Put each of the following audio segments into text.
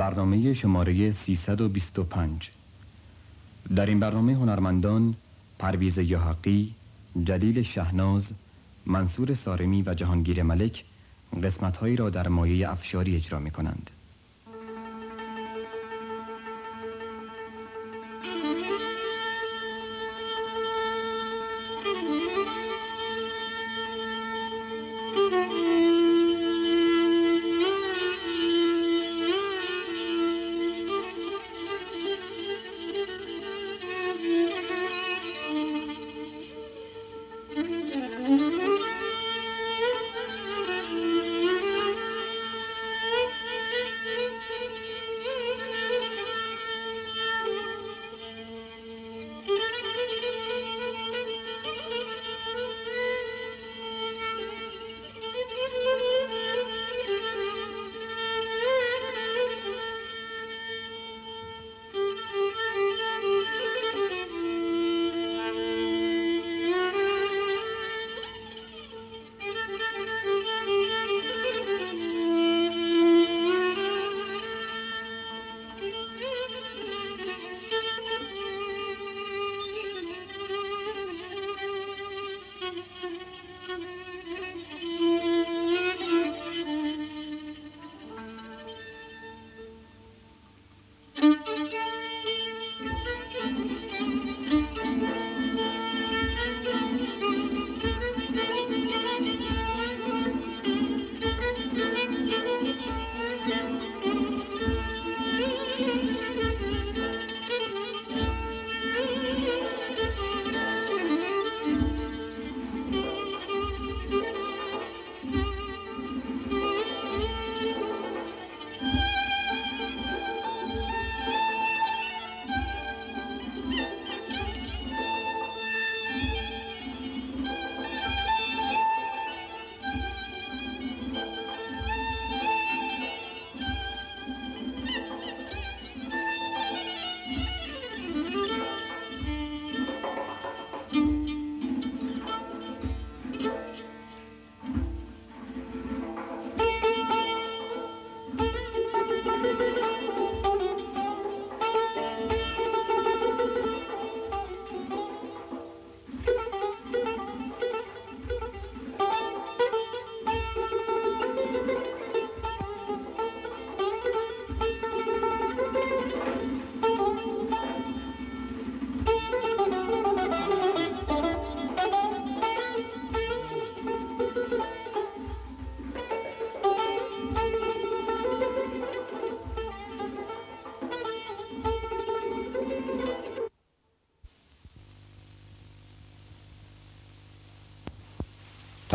برنامه شماره 325 در این برنامه هنرمندان پرویز یحقی، جلیل شهناز، منصور سارمی و جهانگیر ملک قسمتهایی را در مایه افشاری اجرا می کنند.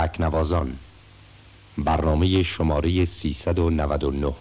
تکنوازان. برنامه شماره 399